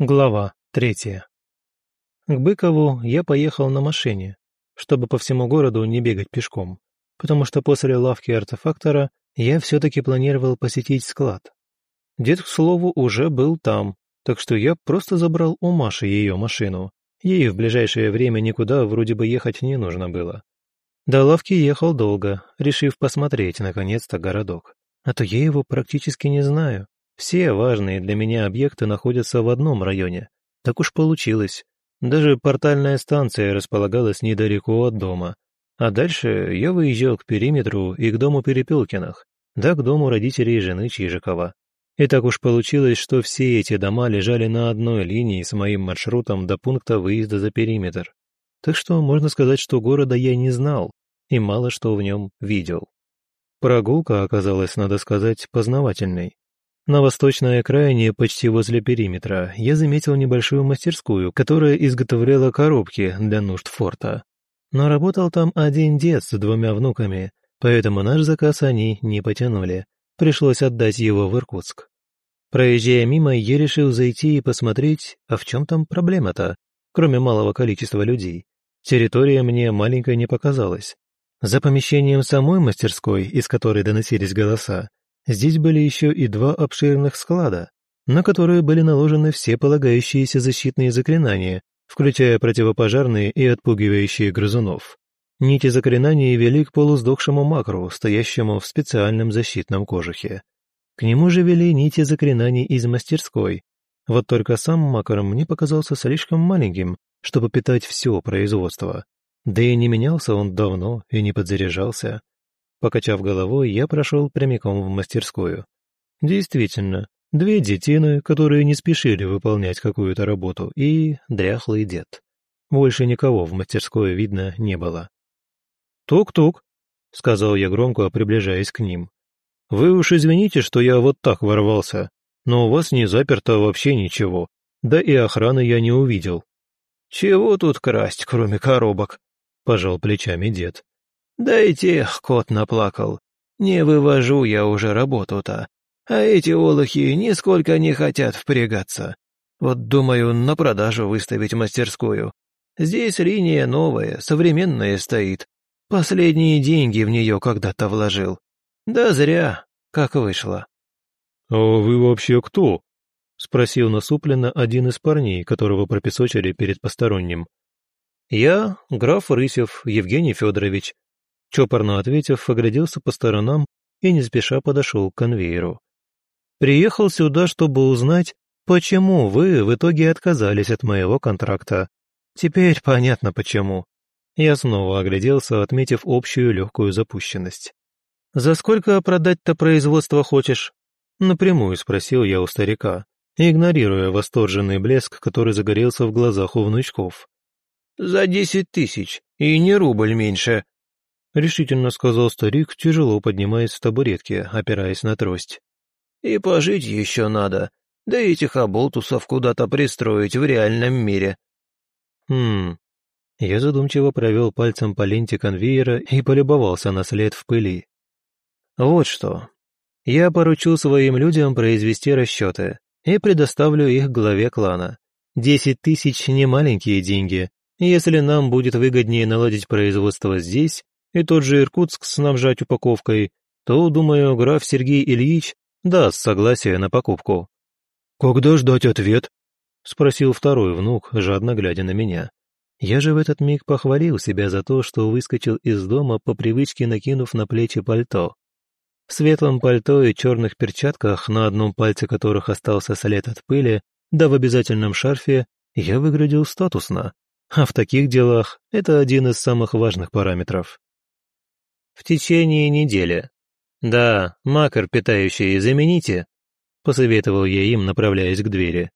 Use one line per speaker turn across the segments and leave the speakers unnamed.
Глава третья. К Быкову я поехал на машине, чтобы по всему городу не бегать пешком, потому что после лавки артефактора я все-таки планировал посетить склад. Дед, к слову, уже был там, так что я просто забрал у Маши ее машину. Ей в ближайшее время никуда вроде бы ехать не нужно было. До лавки ехал долго, решив посмотреть, наконец-то, городок. А то я его практически не знаю. Все важные для меня объекты находятся в одном районе. Так уж получилось. Даже портальная станция располагалась недалеко от дома. А дальше я выезжал к периметру и к дому Перепелкиных, да к дому родителей жены Чижикова. И так уж получилось, что все эти дома лежали на одной линии с моим маршрутом до пункта выезда за периметр. Так что можно сказать, что города я не знал и мало что в нем видел. Прогулка оказалась, надо сказать, познавательной. На восточной окраине, почти возле периметра, я заметил небольшую мастерскую, которая изготовляла коробки для нужд форта. Но работал там один дед с двумя внуками, поэтому наш заказ они не потянули. Пришлось отдать его в Иркутск. Проезжая мимо, я решил зайти и посмотреть, а в чем там проблема-то, кроме малого количества людей. Территория мне маленькой не показалась. За помещением самой мастерской, из которой доносились голоса, Здесь были еще и два обширных склада, на которые были наложены все полагающиеся защитные заклинания, включая противопожарные и отпугивающие грызунов. Нити заклинаний вели к полусдохшему макру, стоящему в специальном защитном кожухе. К нему же вели нити заклинаний из мастерской. Вот только сам макар мне показался слишком маленьким, чтобы питать все производство. Да и не менялся он давно и не подзаряжался. Покачав головой, я прошел прямиком в мастерскую. Действительно, две детины, которые не спешили выполнять какую-то работу, и дряхлый дед. Больше никого в мастерской видно не было. «Тук-тук», — сказал я громко, приближаясь к ним. «Вы уж извините, что я вот так ворвался, но у вас не заперто вообще ничего, да и охраны я не увидел». «Чего тут красть, кроме коробок?» — пожал плечами дед. Да и тех кот наплакал. Не вывожу я уже работу-то. А эти олухи нисколько не хотят впрягаться. Вот думаю, на продажу выставить мастерскую. Здесь линия новая, современная стоит. Последние деньги в нее когда-то вложил. Да зря, как вышло.
«А вы вообще кто?» — спросил насупленно один из парней, которого пропесочили перед посторонним.
«Я граф Рысев Евгений Федорович, Чопорно ответив, огляделся по сторонам и не спеша подошел к конвейеру. «Приехал сюда, чтобы узнать, почему вы в итоге отказались от моего контракта. Теперь понятно почему». Я снова огляделся, отметив общую легкую запущенность. «За сколько продать-то производство хочешь?» Напрямую спросил я у старика, игнорируя восторженный блеск, который загорелся в глазах у внучков.
«За десять тысяч, и не рубль меньше», —
решительно сказал старик, тяжело поднимаясь с табуретки, опираясь на трость.
«И пожить еще надо, да этих оболтусов куда-то пристроить в реальном мире».
«Хм...» Я задумчиво провел пальцем по ленте конвейера и полюбовался на след в пыли. «Вот что. Я поручу своим людям произвести расчеты и предоставлю их главе клана. Десять тысяч — не маленькие деньги. Если нам будет выгоднее наладить производство здесь, и тот же Иркутск снабжать упаковкой, то, думаю, граф Сергей Ильич даст согласие на покупку».
«Когда ждать ответ?»
— спросил второй внук, жадно глядя на меня. Я же в этот миг похвалил себя за то, что выскочил из дома по привычке накинув на плечи пальто. В светлом пальто и черных перчатках, на одном пальце которых остался след от пыли, да в обязательном шарфе, я выглядел статусно. А в таких делах это один из самых важных параметров в течение недели. Да, макар питающий замените, посоветовал я им, направляясь к двери.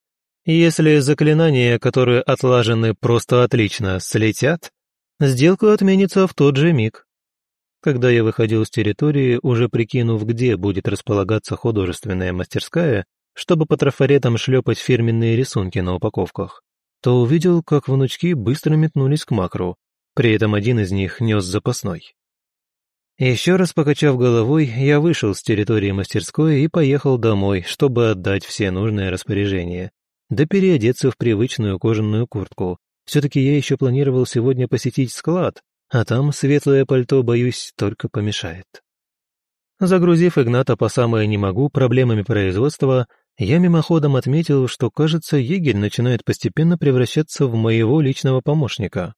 Если заклинания, которые отлажены просто отлично, слетят, сделка отменится в тот же миг. Когда я выходил с территории, уже прикинув, где будет располагаться художественная мастерская, чтобы по трафаретам шлепать фирменные рисунки на упаковках, то увидел, как внучки быстро метнулись к макру, при этом один из них нес запасной. Еще раз покачав головой, я вышел с территории мастерской и поехал домой, чтобы отдать все нужные распоряжения. да переодеться в привычную кожаную куртку. Все-таки я еще планировал сегодня посетить склад, а там светлое пальто, боюсь, только помешает. Загрузив Игната по самое не могу проблемами производства, я мимоходом отметил, что, кажется, егерь начинает постепенно превращаться в моего личного помощника.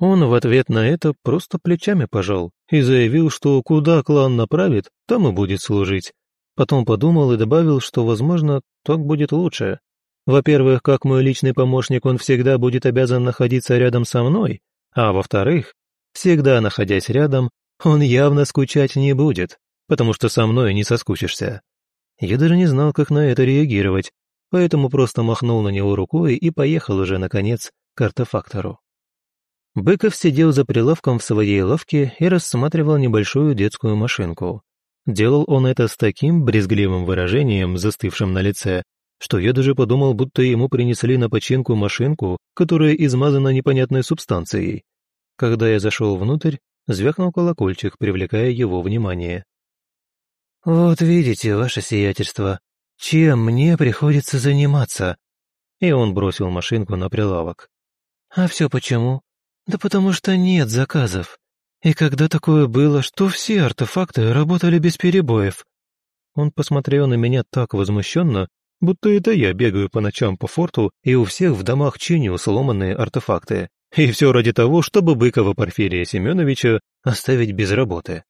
Он в ответ на это просто плечами пожал и заявил, что куда клан направит, там и будет служить. Потом подумал и добавил, что, возможно, так будет лучше. Во-первых, как мой личный помощник, он всегда будет обязан находиться рядом со мной, а во-вторых, всегда находясь рядом, он явно скучать не будет, потому что со мной не соскучишься. Я даже не знал, как на это реагировать, поэтому просто махнул на него рукой и поехал уже, наконец, к артефактору. Быков сидел за прилавком в своей лавке и рассматривал небольшую детскую машинку. Делал он это с таким брезгливым выражением, застывшим на лице, что я даже подумал, будто ему принесли на починку машинку, которая измазана непонятной субстанцией. Когда я зашел внутрь, звякнул колокольчик, привлекая его внимание. «Вот видите, ваше сиятельство, чем мне приходится заниматься?» И он бросил машинку на прилавок. «А все почему? Да потому что нет заказов. И когда такое было, что все артефакты работали без перебоев? Он посмотрел на меня так возмущенно, будто это я бегаю по ночам по форту и у всех в домах чиню сломанные артефакты. И все ради того, чтобы Быкова Порфирия Семеновича оставить без работы.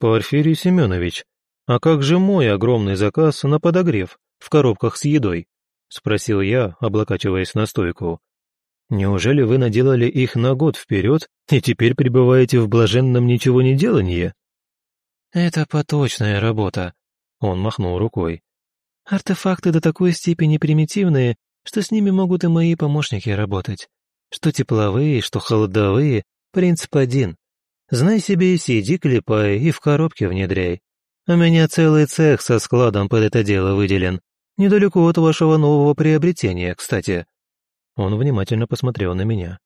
Порфирий Семенович, а как же мой огромный заказ на подогрев в коробках с едой? Спросил я, облокачиваясь на стойку. Неужели вы наделали их на год вперед и теперь пребываете в блаженном ничего не делании? Это поточная работа, он махнул рукой. Артефакты до такой степени примитивные, что с ними могут и мои помощники работать. Что тепловые, что холодовые, принцип один. Знай себе, сиди, клепай и в коробке внедряй. У меня целый цех со складом под это дело выделен. Недалеко от вашего нового приобретения, кстати. Он внимательно посмотрел на меня.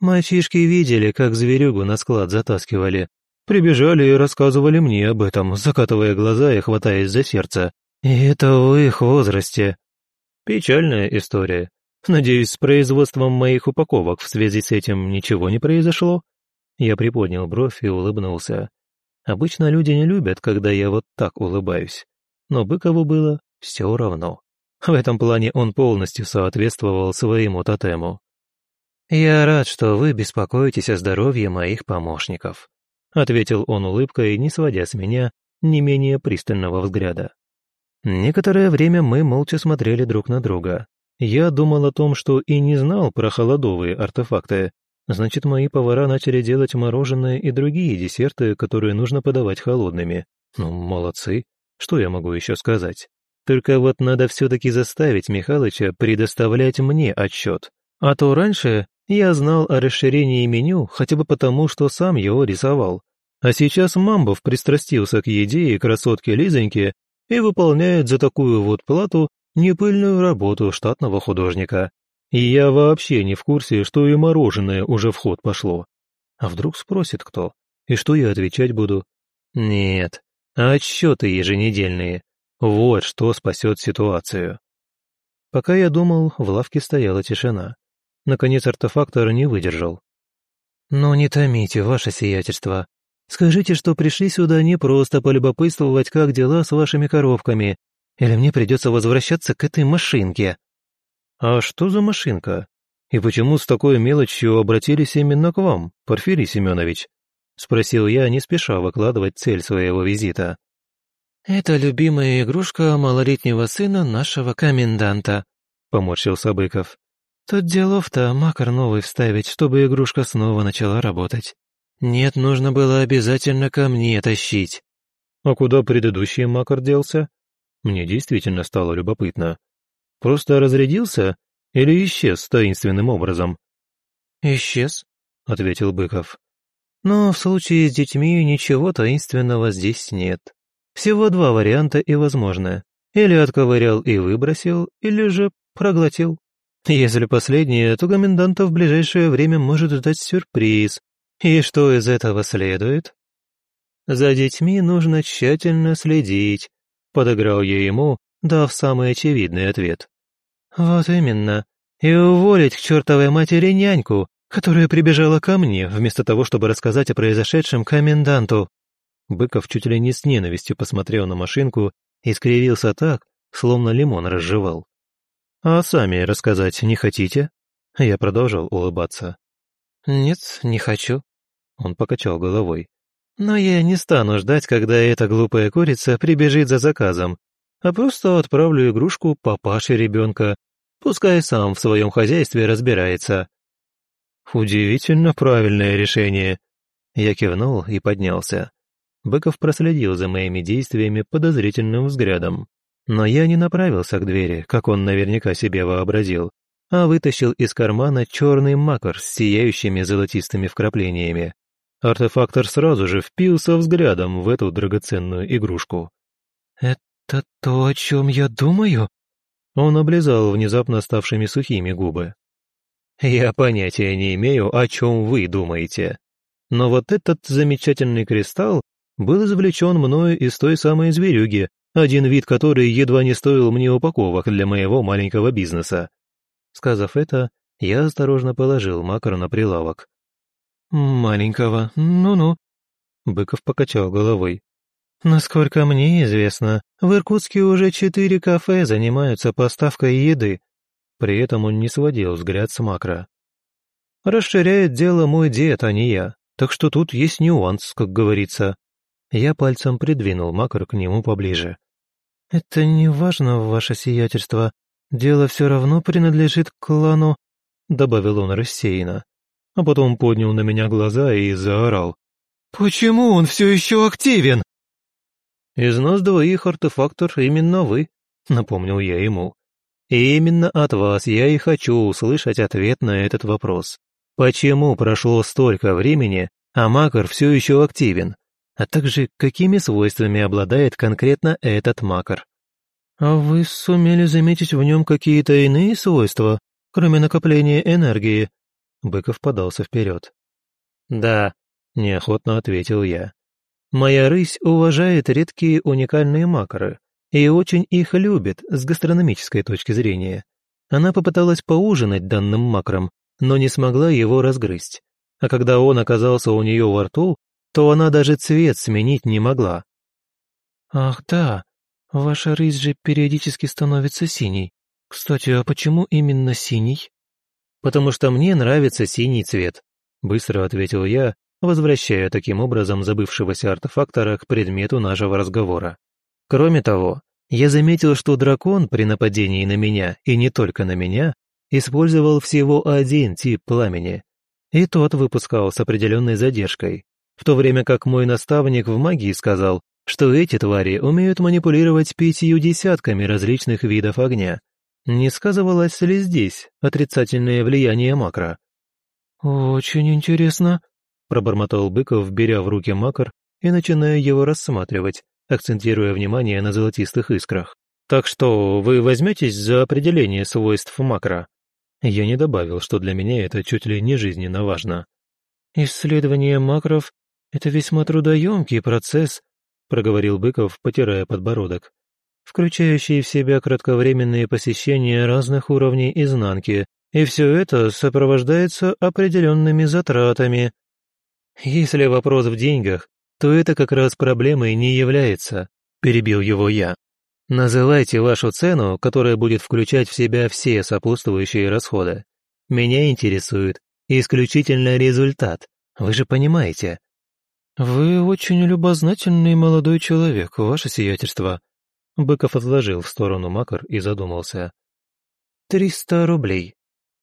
Мальчишки видели, как зверюгу на склад затаскивали. Прибежали и рассказывали мне об этом, закатывая глаза и хватаясь за сердце. И это в их возрасте. Печальная история. Надеюсь, с производством моих упаковок в связи с этим ничего не произошло? Я приподнял бровь и улыбнулся. Обычно люди не любят, когда я вот так улыбаюсь. Но Быкову было все равно. В этом плане он полностью соответствовал своему тотему. «Я рад, что вы беспокоитесь о здоровье моих помощников», ответил он улыбкой, не сводя с меня не менее пристального взгляда. Некоторое время мы молча смотрели друг на друга. Я думал о том, что и не знал про холодовые артефакты. Значит, мои повара начали делать мороженое и другие десерты, которые нужно подавать холодными. Ну, молодцы. Что я могу еще сказать? Только вот надо все-таки заставить Михалыча предоставлять мне отчет. А то раньше я знал о расширении меню хотя бы потому, что сам его рисовал. А сейчас Мамбов пристрастился к еде и красотке Лизоньке и выполняет за такую вот плату непыльную работу штатного художника. И я вообще не в курсе, что и мороженое уже в ход пошло. А вдруг спросит кто? И что я отвечать буду? Нет, отчеты еженедельные. Вот что спасет ситуацию. Пока я думал, в лавке стояла тишина. Наконец артефактор не выдержал. «Ну не томите, ваше сиятельство. Скажите, что пришли сюда не просто полюбопытствовать, как дела с вашими коровками, или мне придется возвращаться к этой машинке». «А что за машинка? И почему с такой мелочью обратились именно к вам, Порфирий Семенович?» — спросил я, не спеша выкладывать цель своего визита. «Это любимая игрушка малолетнего сына нашего коменданта», — поморщился Быков. «Тут делов-то макар новый вставить, чтобы игрушка снова начала работать. Нет, нужно было обязательно ко мне тащить». «А куда предыдущий макар делся?» Мне действительно стало любопытно. «Просто разрядился или исчез таинственным образом?» «Исчез», — ответил Быков. «Но в случае с детьми ничего таинственного здесь нет. Всего два варианта и возможно. Или отковырял и выбросил, или же проглотил. Если последнее, то коменданта в ближайшее время может ждать сюрприз. И что из этого следует? За детьми нужно тщательно следить, подыграл я ему, дав самый очевидный ответ. Вот именно. И уволить к чертовой матери няньку, которая прибежала ко мне, вместо того, чтобы рассказать о произошедшем коменданту. Быков чуть ли не с ненавистью посмотрел на машинку и скривился так, словно лимон разжевал. «А сами рассказать не хотите?» Я продолжал улыбаться. «Нет, не хочу», — он покачал головой. «Но я не стану ждать, когда эта глупая курица прибежит за заказом, а просто отправлю игрушку папаше ребенка, пускай сам в своем хозяйстве разбирается». «Удивительно правильное решение», — я кивнул и поднялся. Быков проследил за моими действиями подозрительным взглядом. Но я не направился к двери, как он наверняка себе вообразил, а вытащил из кармана черный макар с сияющими золотистыми вкраплениями. Артефактор сразу же впился взглядом в эту драгоценную игрушку. «Это то, о чем я думаю?» Он облизал внезапно ставшими сухими губы. «Я понятия не имею, о чем вы думаете. Но вот этот замечательный кристалл был извлечен мною из той самой зверюги, один вид которой едва не стоил мне упаковок для моего маленького бизнеса. Сказав это, я осторожно положил макар на прилавок. «Маленького, ну-ну», — Быков покачал головой. «Насколько мне известно, в Иркутске уже четыре кафе занимаются поставкой еды». При этом он не сводил взгляд с макро. «Расширяет дело мой дед, а не я, так что тут есть нюанс, как говорится. Я пальцем придвинул Макар к нему поближе. «Это не важно, ваше сиятельство. Дело все равно принадлежит клану», — добавил он рассеянно. А потом поднял на меня глаза и заорал. «Почему он все еще активен?» «Из нас двоих артефактор именно вы», — напомнил я ему. «И именно от вас я и хочу услышать ответ на этот вопрос. Почему прошло столько времени, а Макар все еще активен? А также какими свойствами обладает конкретно этот макар. «А вы сумели заметить в нем какие-то иные свойства, кроме накопления энергии?» Быков подался вперед. «Да», — неохотно ответил я. «Моя рысь уважает редкие уникальные макары и очень их любит с гастрономической точки зрения. Она попыталась поужинать данным макром, но не смогла его разгрызть. А когда он оказался у нее во рту, то она даже цвет сменить не могла. «Ах да, ваша рысь же периодически становится синей. Кстати, а почему именно синий?» «Потому что мне нравится синий цвет», — быстро ответил я, возвращая таким образом забывшегося артефактора к предмету нашего разговора. Кроме того, я заметил, что дракон при нападении на меня, и не только на меня, использовал всего один тип пламени, и тот выпускал с определенной задержкой в то время как мой наставник в магии сказал, что эти твари умеют манипулировать пятью десятками различных видов огня. Не сказывалось ли здесь отрицательное влияние макро? «Очень интересно», — пробормотал Быков, беря в руки макар и начиная его рассматривать, акцентируя внимание на золотистых искрах. «Так что вы возьметесь за определение свойств макро?» Я не добавил, что для меня это чуть ли не жизненно важно. «Исследование макров «Это весьма трудоемкий процесс», — проговорил Быков, потирая подбородок, «включающий в себя кратковременные посещения разных уровней изнанки, и все это сопровождается определенными затратами. Если вопрос в деньгах, то это как раз проблемой не является», — перебил его я. «Называйте вашу цену, которая будет включать в себя все сопутствующие расходы. Меня интересует исключительно результат, вы же понимаете». «Вы очень любознательный молодой человек, ваше сиятельство». Быков отложил в сторону макар и задумался. «Триста рублей.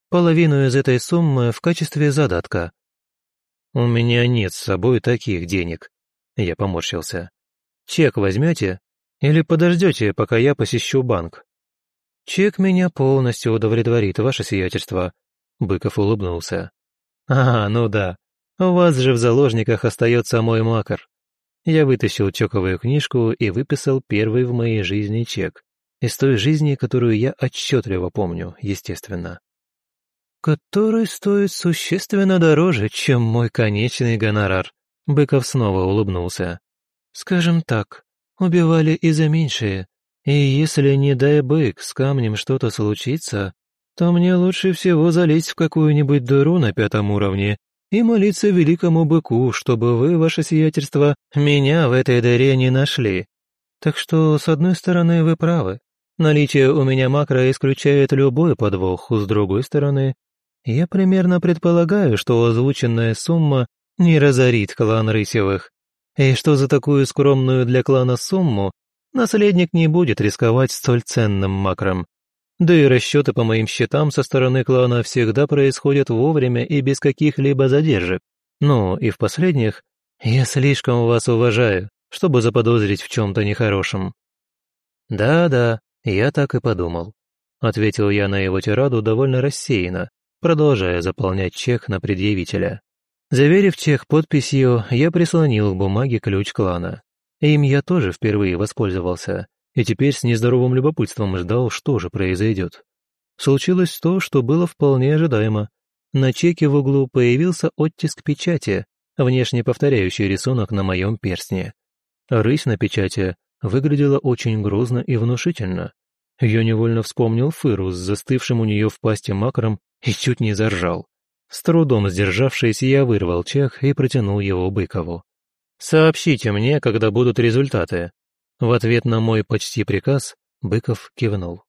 Половину из этой суммы в качестве задатка». «У меня нет с собой таких денег», — я поморщился. «Чек возьмете? Или подождете, пока я посещу банк?» «Чек меня полностью удовлетворит, ваше сиятельство», — Быков улыбнулся. «А, ну да, у вас же в заложниках остается мой макар. Я вытащил чековую книжку и выписал первый в моей жизни чек. Из той жизни, которую я отчетливо помню, естественно. Который стоит существенно дороже, чем мой конечный гонорар. Быков снова улыбнулся. Скажем так, убивали и за меньшее, И если, не дай бык, с камнем что-то случится, то мне лучше всего залезть в какую-нибудь дыру на пятом уровне и молиться великому быку, чтобы вы, ваше сиятельство, меня в этой дыре не нашли. Так что, с одной стороны, вы правы. Наличие у меня макро исключает любой подвох, с другой стороны, я примерно предполагаю, что озвученная сумма не разорит клан Рысевых, и что за такую скромную для клана сумму наследник не будет рисковать столь ценным макром. Да и расчеты по моим счетам со стороны клана всегда происходят вовремя и без каких-либо задержек. Ну, и в последних, я слишком вас уважаю, чтобы заподозрить в чем-то нехорошем. Да-да, я так и подумал. Ответил я на его тираду довольно рассеянно, продолжая заполнять чек на предъявителя. Заверив чек подписью, я прислонил к бумаге ключ клана. Им я тоже впервые воспользовался, и теперь с нездоровым любопытством ждал, что же произойдет. Случилось то, что было вполне ожидаемо. На чеке в углу появился оттиск печати, внешне повторяющий рисунок на моем перстне. Рысь на печати выглядела очень грозно и внушительно. Я невольно вспомнил Фыру с застывшим у нее в пасти макром и чуть не заржал. С трудом сдержавшись, я вырвал чек и протянул его Быкову. «Сообщите мне, когда будут результаты». В ответ на мой почти приказ Быков кивнул.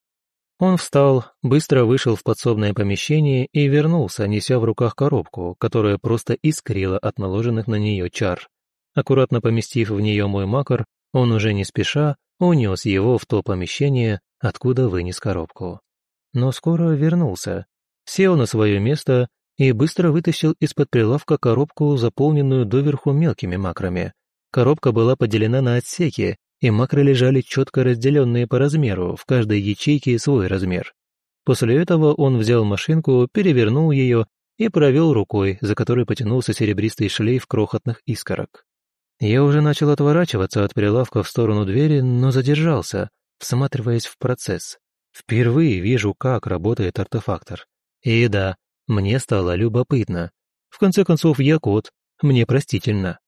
Он встал, быстро вышел в подсобное помещение и вернулся, неся в руках коробку, которая просто искрила от наложенных на нее чар. Аккуратно поместив в нее мой макар, он уже не спеша унес его в то помещение, откуда вынес коробку. Но скоро вернулся, сел на свое место и быстро вытащил из-под прилавка коробку, заполненную доверху мелкими макрами. Коробка была поделена на отсеки, и макры лежали четко разделенные по размеру, в каждой ячейке свой размер. После этого он взял машинку, перевернул ее и провел рукой, за которой потянулся серебристый шлейф крохотных искорок. Я уже начал отворачиваться от прилавка в сторону двери, но задержался, всматриваясь в процесс. Впервые вижу, как работает артефактор. И да, мне стало любопытно. В конце концов, я кот, мне простительно.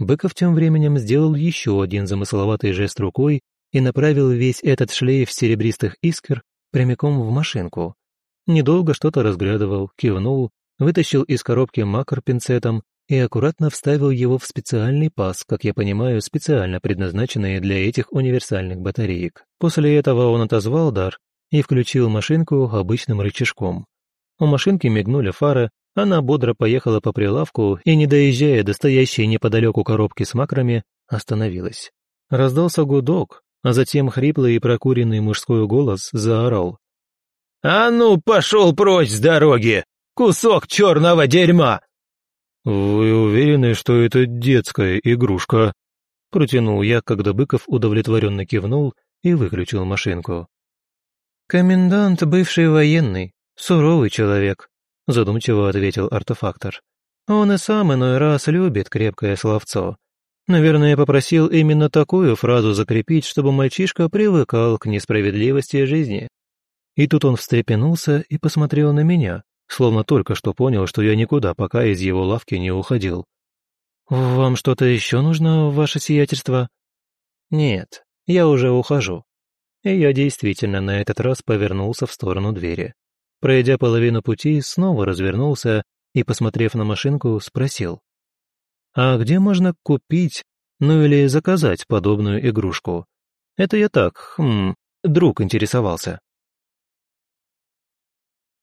Быков тем временем сделал еще один замысловатый жест рукой и направил весь этот шлейф серебристых искр прямиком в машинку. Недолго что-то разглядывал, кивнул, вытащил из коробки макар пинцетом и аккуратно вставил его в специальный паз, как я понимаю, специально предназначенный для этих универсальных батареек. После этого он отозвал дар и включил машинку обычным рычажком. У машинки мигнули фары, она бодро поехала по прилавку и, не доезжая до стоящей неподалеку коробки с макрами, остановилась. Раздался гудок, а затем хриплый и прокуренный мужской голос заорал.
«А ну, пошел прочь с дороги! Кусок черного дерьма!»
«Вы уверены, что это детская игрушка?» Протянул я, когда Быков удовлетворенно кивнул и выключил машинку.
«Комендант бывший военный, суровый человек», задумчиво ответил артефактор. «Он и сам иной раз любит крепкое словцо. Наверное, попросил именно такую фразу закрепить, чтобы мальчишка привыкал к несправедливости жизни». И тут он встрепенулся и посмотрел на меня, словно только что понял, что я никуда пока из его лавки не уходил. «Вам что-то еще нужно, ваше сиятельство?» «Нет, я уже ухожу». И я действительно на этот раз повернулся в сторону двери. Пройдя половину пути, снова развернулся и, посмотрев на машинку, спросил. «А где можно купить, ну или заказать подобную игрушку? Это я так, хм, друг интересовался».